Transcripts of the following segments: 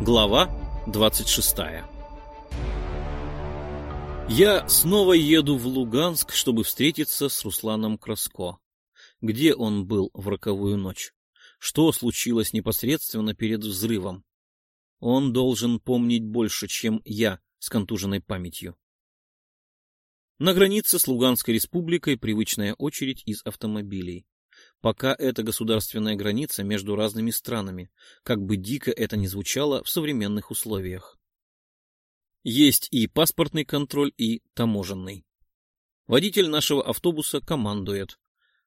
Глава 26 Я снова еду в Луганск, чтобы встретиться с Русланом Краско. Где он был в роковую ночь? Что случилось непосредственно перед взрывом? Он должен помнить больше, чем я с контуженной памятью. На границе с Луганской республикой привычная очередь из автомобилей. Пока это государственная граница между разными странами, как бы дико это ни звучало в современных условиях. Есть и паспортный контроль, и таможенный. Водитель нашего автобуса командует.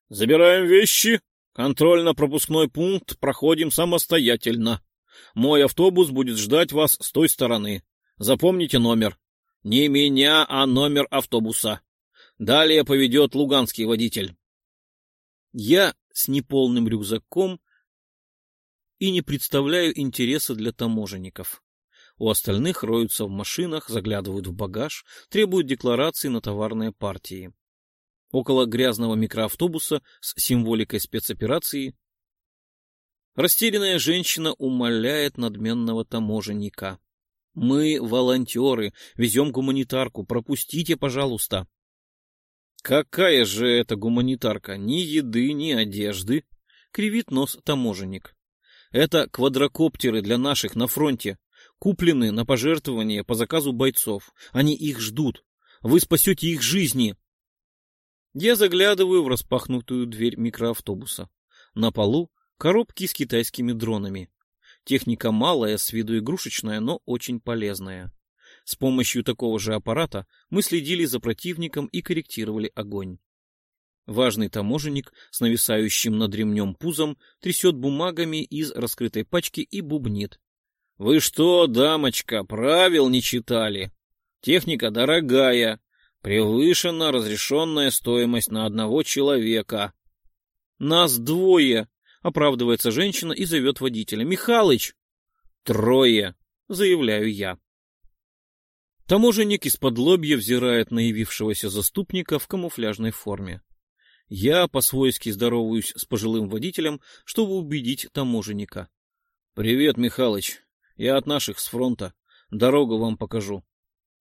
«Забираем вещи. Контрольно-пропускной пункт проходим самостоятельно. Мой автобус будет ждать вас с той стороны. Запомните номер. Не меня, а номер автобуса. Далее поведет луганский водитель. Я с неполным рюкзаком и не представляю интереса для таможенников. У остальных роются в машинах, заглядывают в багаж, требуют декларации на товарные партии. Около грязного микроавтобуса с символикой спецоперации растерянная женщина умоляет надменного таможенника. Мы волонтеры, везем гуманитарку, пропустите, пожалуйста. Какая же это гуманитарка? Ни еды, ни одежды. Кривит нос таможенник. Это квадрокоптеры для наших на фронте. Куплены на пожертвования по заказу бойцов. Они их ждут. Вы спасете их жизни. Я заглядываю в распахнутую дверь микроавтобуса. На полу коробки с китайскими дронами. Техника малая, с виду игрушечная, но очень полезная. С помощью такого же аппарата мы следили за противником и корректировали огонь. Важный таможенник с нависающим над ремнем пузом трясет бумагами из раскрытой пачки и бубнит. — Вы что, дамочка, правил не читали? Техника дорогая, превышена разрешенная стоимость на одного человека. — Нас двое, — оправдывается женщина и зовет водителя. «Михалыч!» «Трое!» — заявляю я. Таможенник из-под лобья взирает на явившегося заступника в камуфляжной форме. Я по-свойски здороваюсь с пожилым водителем, чтобы убедить таможенника. — Привет, Михалыч. Я от наших с фронта. Дорогу вам покажу.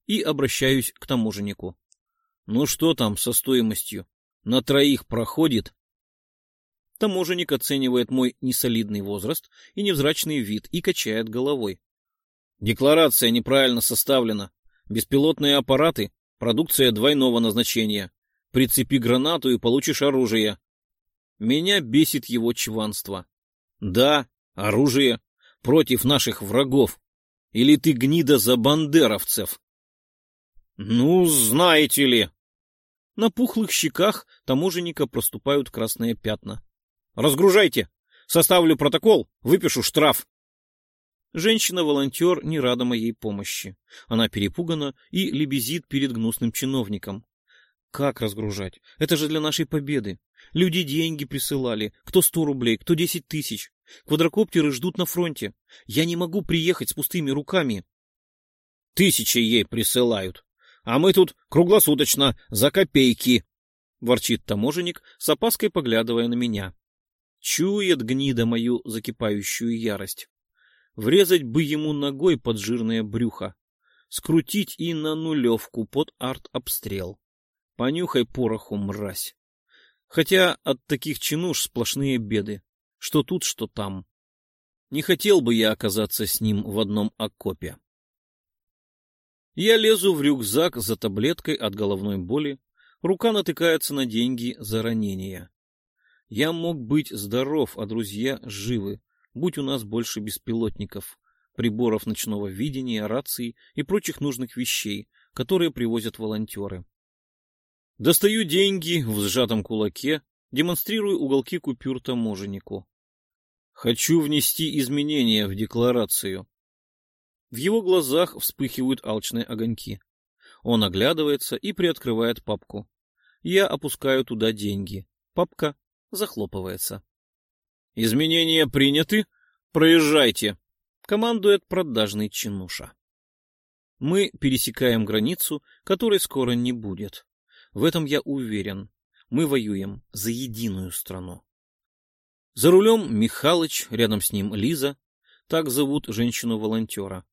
И обращаюсь к таможеннику. — Ну что там со стоимостью? На троих проходит? Таможенник оценивает мой несолидный возраст и невзрачный вид и качает головой. Декларация неправильно составлена. Беспилотные аппараты — продукция двойного назначения. Прицепи гранату и получишь оружие. Меня бесит его чванство. Да, оружие. Против наших врагов. Или ты гнида за бандеровцев? Ну, знаете ли. На пухлых щеках таможенника проступают красные пятна. Разгружайте. Составлю протокол, выпишу штраф. Женщина-волонтер не рада моей помощи. Она перепугана и лебезит перед гнусным чиновником. Как разгружать? Это же для нашей победы. Люди деньги присылали. Кто сто рублей, кто десять тысяч. Квадрокоптеры ждут на фронте. Я не могу приехать с пустыми руками. Тысячи ей присылают. А мы тут круглосуточно, за копейки. Ворчит таможенник, с опаской поглядывая на меня. Чует гнида мою закипающую ярость. Врезать бы ему ногой под жирное брюхо. Скрутить и на нулевку под арт-обстрел. Понюхай пороху, мразь. Хотя от таких чинуш сплошные беды. Что тут, что там. Не хотел бы я оказаться с ним в одном окопе. Я лезу в рюкзак за таблеткой от головной боли. Рука натыкается на деньги за ранение. Я мог быть здоров, а друзья живы, будь у нас больше беспилотников, приборов ночного видения, раций и прочих нужных вещей, которые привозят волонтеры. Достаю деньги в сжатом кулаке, демонстрирую уголки купюр таможеннику. Хочу внести изменения в декларацию. В его глазах вспыхивают алчные огоньки. Он оглядывается и приоткрывает папку. Я опускаю туда деньги. Папка захлопывается. «Изменения приняты. Проезжайте!» — командует продажный чинуша. Мы пересекаем границу, которой скоро не будет. В этом я уверен. Мы воюем за единую страну. За рулем Михалыч, рядом с ним Лиза, так зовут женщину-волонтера.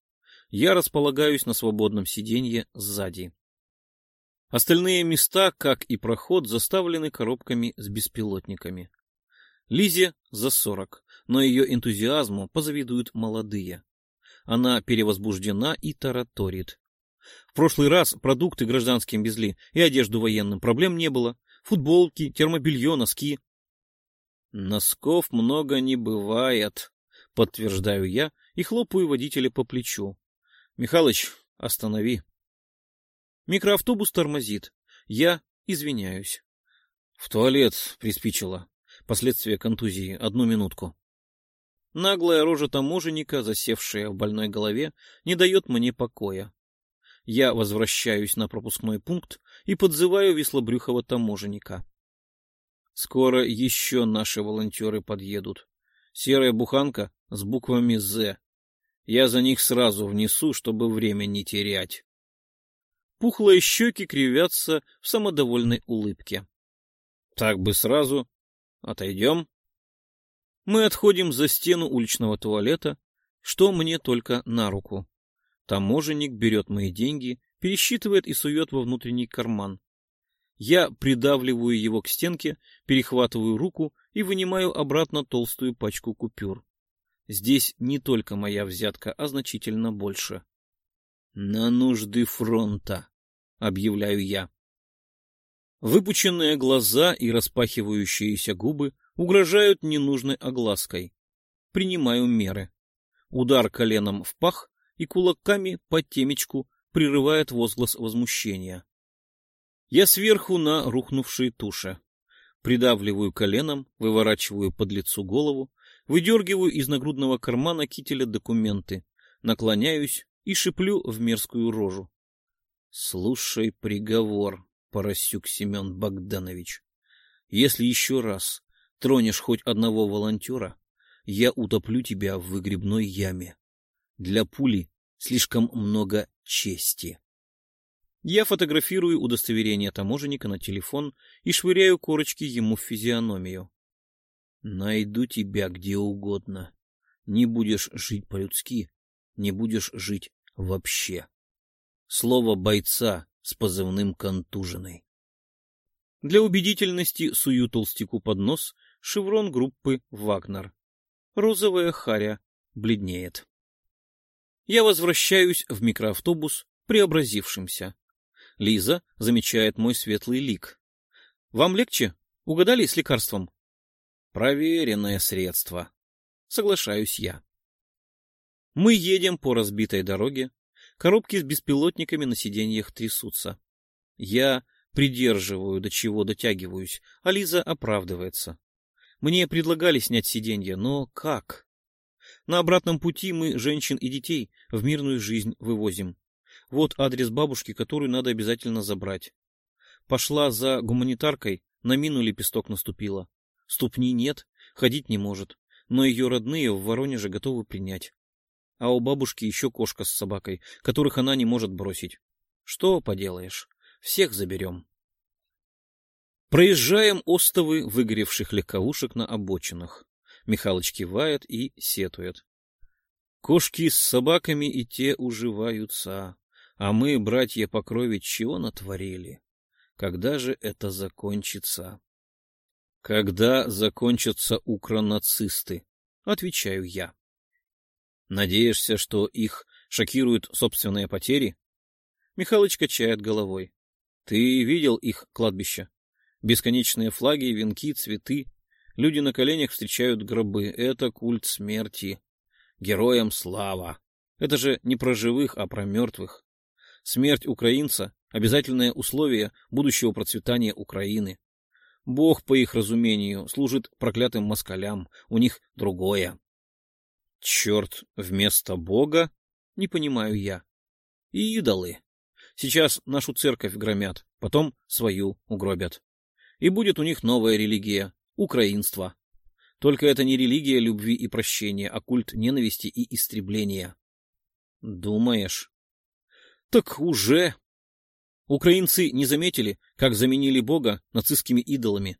Я располагаюсь на свободном сиденье сзади. Остальные места, как и проход, заставлены коробками с беспилотниками. Лизе за сорок, но ее энтузиазму позавидуют молодые. Она перевозбуждена и тараторит. В прошлый раз продукты гражданским везли и одежду военным, проблем не было. Футболки, термобелье, носки. Носков много не бывает, подтверждаю я и хлопаю водителя по плечу. Михалыч, останови. Микроавтобус тормозит. Я извиняюсь. В туалет приспичило. Последствия контузии. Одну минутку. Наглая рожа таможенника, засевшая в больной голове, не дает мне покоя. Я возвращаюсь на пропускной пункт и подзываю веслобрюхого таможенника. Скоро еще наши волонтеры подъедут. Серая буханка с буквами «З». Я за них сразу внесу, чтобы время не терять. Пухлые щеки кривятся в самодовольной улыбке. Так бы сразу. Отойдем. Мы отходим за стену уличного туалета, что мне только на руку. Таможенник берет мои деньги, пересчитывает и сует во внутренний карман. Я придавливаю его к стенке, перехватываю руку и вынимаю обратно толстую пачку купюр. Здесь не только моя взятка, а значительно больше. На нужды фронта, объявляю я. Выпученные глаза и распахивающиеся губы угрожают ненужной оглаской. Принимаю меры. Удар коленом в пах и кулаками по темечку прерывает возглас возмущения. Я сверху на рухнувшей туше. Придавливаю коленом, выворачиваю под лицу голову, выдергиваю из нагрудного кармана кителя документы, наклоняюсь и шиплю в мерзкую рожу. Слушай приговор, Поросюк Семен Богданович. Если еще раз Тронешь хоть одного волонтера, я утоплю тебя в выгребной яме. Для пули слишком много чести. Я фотографирую удостоверение таможенника на телефон и швыряю корочки ему в физиономию. Найду тебя где угодно. Не будешь жить по-людски, не будешь жить вообще. Слово бойца с позывным контуженный. Для убедительности сую толстяку под нос шеврон группы «Вагнер». Розовая харя бледнеет. Я возвращаюсь в микроавтобус, преобразившимся. Лиза замечает мой светлый лик. «Вам легче? Угадали с лекарством?» «Проверенное средство», — соглашаюсь я. Мы едем по разбитой дороге. Коробки с беспилотниками на сиденьях трясутся. Я придерживаю, до чего дотягиваюсь, а Лиза оправдывается. Мне предлагали снять сиденье, но как? На обратном пути мы женщин и детей в мирную жизнь вывозим. Вот адрес бабушки, которую надо обязательно забрать. Пошла за гуманитаркой, на мину лепесток наступила. Ступни нет, ходить не может, но ее родные в Воронеже готовы принять. А у бабушки еще кошка с собакой, которых она не может бросить. Что поделаешь, всех заберем. Проезжаем остовы выгоревших легковушек на обочинах. Михалыч кивает и сетует. Кошки с собаками и те уживаются, а мы, братья по крови, чего натворили? Когда же это закончится? Когда закончатся укронацисты? Отвечаю я. Надеешься, что их шокируют собственные потери? Михалыч качает головой. Ты видел их кладбище? Бесконечные флаги, венки, цветы. Люди на коленях встречают гробы. Это культ смерти. Героям слава. Это же не про живых, а про мертвых. Смерть украинца — обязательное условие будущего процветания Украины. Бог, по их разумению, служит проклятым москалям. У них другое. Черт, вместо Бога? Не понимаю я. И идолы. Сейчас нашу церковь громят, потом свою угробят и будет у них новая религия — украинство. Только это не религия любви и прощения, а культ ненависти и истребления. Думаешь? Так уже. Украинцы не заметили, как заменили Бога нацистскими идолами.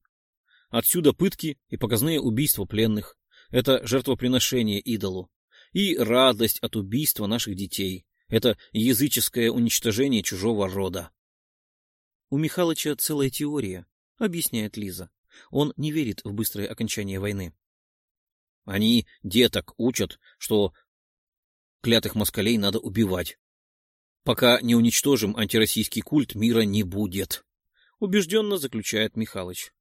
Отсюда пытки и показные убийства пленных. Это жертвоприношение идолу. И радость от убийства наших детей. Это языческое уничтожение чужого рода. У Михалыча целая теория, объясняет Лиза. Он не верит в быстрое окончание войны. Они деток учат, что клятых москалей надо убивать. Пока не уничтожим антироссийский культ, мира не будет, убежденно заключает Михалыч.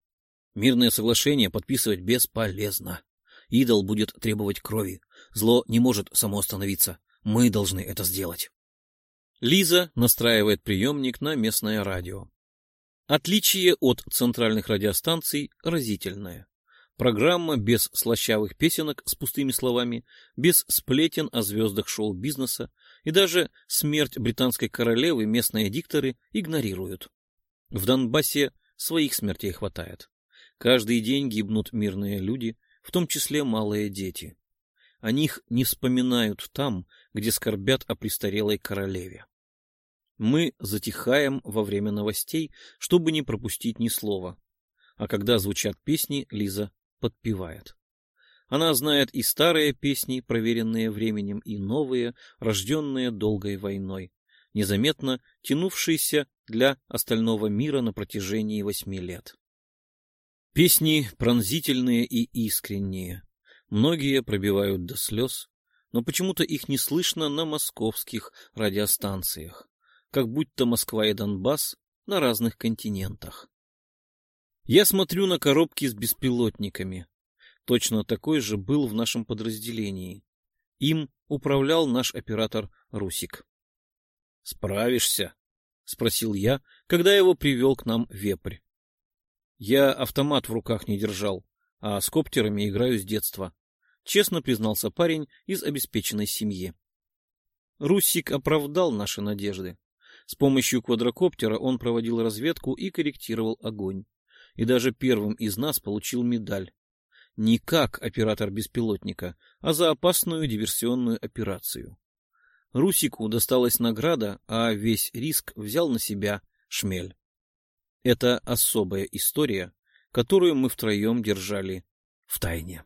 Мирное соглашение подписывать бесполезно. Идол будет требовать крови. Зло не может само остановиться. Мы должны это сделать. Лиза настраивает приемник на местное радио. Отличие от центральных радиостанций разительное. Программа без слащавых песенок с пустыми словами, без сплетен о звездах шоу-бизнеса и даже смерть британской королевы местные дикторы игнорируют. В Донбассе своих смертей хватает. Каждый день гибнут мирные люди, в том числе малые дети. О них не вспоминают там, где скорбят о престарелой королеве. Мы затихаем во время новостей, чтобы не пропустить ни слова. А когда звучат песни, Лиза подпевает. Она знает и старые песни, проверенные временем, и новые, рожденные долгой войной, незаметно тянувшиеся для остального мира на протяжении восьми лет. Песни пронзительные и искренние. Многие пробивают до слез, но почему-то их не слышно на московских радиостанциях, как будто Москва и Донбасс на разных континентах. Я смотрю на коробки с беспилотниками. Точно такой же был в нашем подразделении. Им управлял наш оператор Русик. «Справишься?» — спросил я, когда его привел к нам вепрь. Я автомат в руках не держал, а с коптерами играю с детства. Честно признался парень из обеспеченной семьи. Русик оправдал наши надежды. С помощью квадрокоптера он проводил разведку и корректировал огонь и даже первым из нас получил медаль. Не как оператор беспилотника, а за опасную диверсионную операцию. Русику досталась награда, а весь риск взял на себя шмель. Это особая история, которую мы втроем держали в тайне.